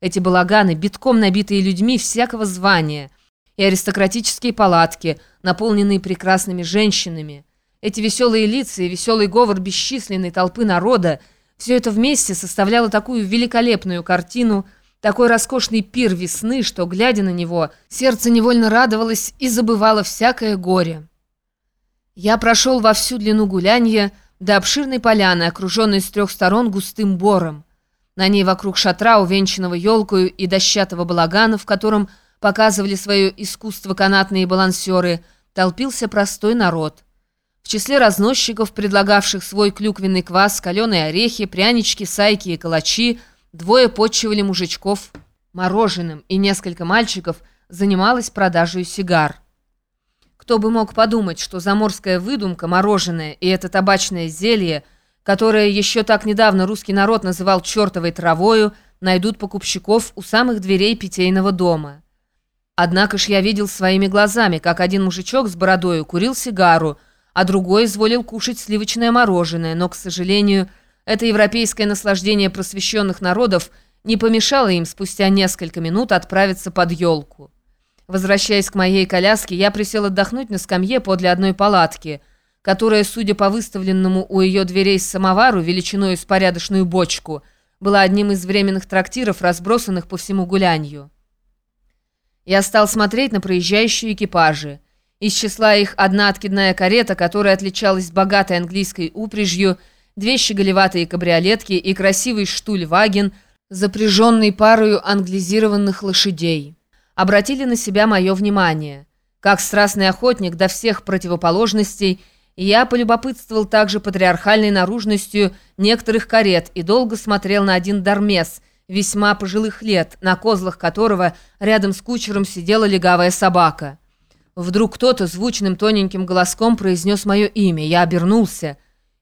Эти балаганы, битком набитые людьми всякого звания, и аристократические палатки, наполненные прекрасными женщинами. Эти веселые лица и веселый говор бесчисленной толпы народа, все это вместе составляло такую великолепную картину, такой роскошный пир весны, что, глядя на него, сердце невольно радовалось и забывало всякое горе. Я прошел во всю длину гулянья до обширной поляны, окруженной с трех сторон густым бором. На ней вокруг шатра, увенчанного елкою и дощатого балагана, в котором показывали свое искусство канатные балансеры, толпился простой народ. В числе разносчиков, предлагавших свой клюквенный квас, каленые орехи, прянички, сайки и калачи, двое подчивали мужичков мороженым, и несколько мальчиков занималось продажей сигар. Кто бы мог подумать, что заморская выдумка, мороженое и это табачное зелье, которое еще так недавно русский народ называл чертовой травою, найдут покупщиков у самых дверей питейного дома. Однако ж я видел своими глазами, как один мужичок с бородою курил сигару, а другой изволил кушать сливочное мороженое, но, к сожалению, это европейское наслаждение просвещенных народов не помешало им спустя несколько минут отправиться под елку. Возвращаясь к моей коляске, я присел отдохнуть на скамье подле одной палатки, которая, судя по выставленному у ее дверей самовару величиной с порядочную бочку, была одним из временных трактиров, разбросанных по всему гулянью. Я стал смотреть на проезжающие экипажи. Из числа их одна откидная карета, которая отличалась богатой английской упряжью, две щеголеватые кабриолетки и красивый штуль-ваген, запряженный парою англизированных лошадей обратили на себя мое внимание. Как страстный охотник до всех противоположностей, я полюбопытствовал также патриархальной наружностью некоторых карет и долго смотрел на один дармес, весьма пожилых лет, на козлах которого рядом с кучером сидела легавая собака. Вдруг кто-то звучным тоненьким голоском произнес мое имя. Я обернулся.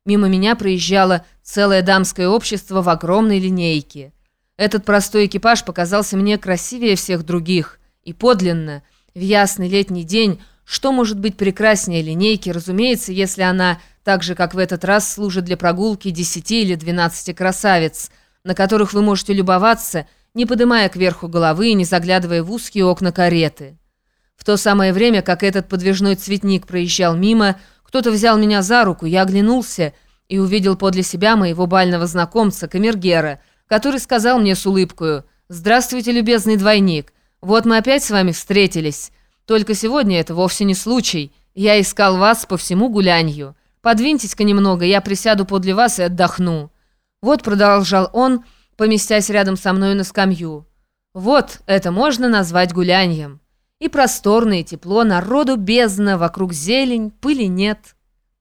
Мимо меня проезжало целое дамское общество в огромной линейке. Этот простой экипаж показался мне красивее всех других. И подлинно, в ясный летний день, что может быть прекраснее линейки, разумеется, если она, так же, как в этот раз, служит для прогулки 10 или 12 красавиц, на которых вы можете любоваться, не поднимая кверху головы и не заглядывая в узкие окна кареты. В то самое время, как этот подвижной цветник проезжал мимо, кто-то взял меня за руку, я оглянулся и увидел подле себя моего бального знакомца, камергера, который сказал мне с улыбкою «Здравствуйте, любезный двойник». Вот мы опять с вами встретились. Только сегодня это вовсе не случай. Я искал вас по всему гулянью. Подвиньтесь-ка немного, я присяду подле вас и отдохну». Вот продолжал он, поместясь рядом со мной на скамью. «Вот это можно назвать гуляньем. И просторное тепло, народу бездна, вокруг зелень, пыли нет.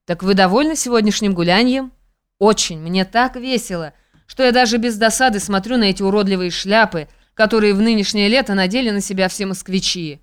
Так вы довольны сегодняшним гуляньем? Очень, мне так весело, что я даже без досады смотрю на эти уродливые шляпы, которые в нынешнее лето надели на себя все москвичи.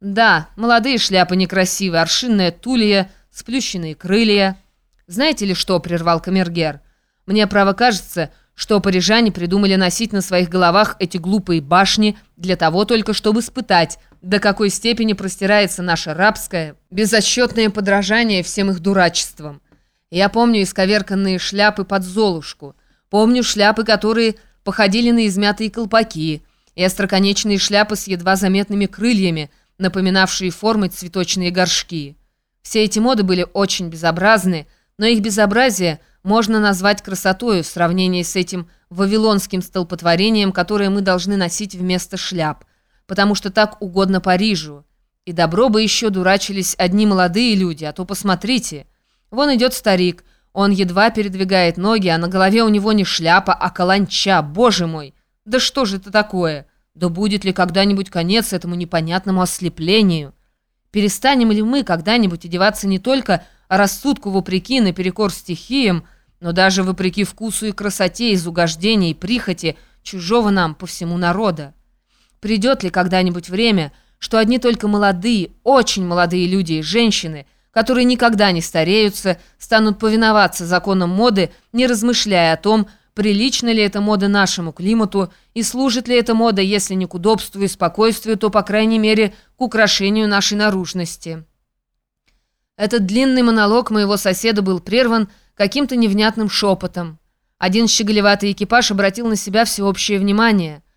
Да, молодые шляпы некрасивые, аршинная тулья, сплющенные крылья. Знаете ли что, прервал камергер? Мне, право, кажется, что парижане придумали носить на своих головах эти глупые башни для того только, чтобы испытать, до какой степени простирается наше рабское, безотсчетное подражание всем их дурачествам. Я помню исковерканные шляпы под золушку, помню шляпы, которые походили на измятые колпаки, и остроконечные шляпы с едва заметными крыльями, напоминавшие формой цветочные горшки. Все эти моды были очень безобразны, но их безобразие можно назвать красотою в сравнении с этим вавилонским столпотворением, которое мы должны носить вместо шляп, потому что так угодно Парижу. И добро бы еще дурачились одни молодые люди, а то посмотрите. Вон идет старик, он едва передвигает ноги, а на голове у него не шляпа, а каланча, боже мой! Да что же это такое? Да будет ли когда-нибудь конец этому непонятному ослеплению? Перестанем ли мы когда-нибудь одеваться не только рассудку вопреки наперекор стихиям, но даже вопреки вкусу и красоте из угождения и прихоти чужого нам по всему народа? Придет ли когда-нибудь время, что одни только молодые, очень молодые люди и женщины, которые никогда не стареются, станут повиноваться законам моды, не размышляя о том, прилична ли эта мода нашему климату и служит ли эта мода, если не к удобству и спокойствию, то, по крайней мере, к украшению нашей наружности. Этот длинный монолог моего соседа был прерван каким-то невнятным шепотом. Один щеголеватый экипаж обратил на себя всеобщее внимание –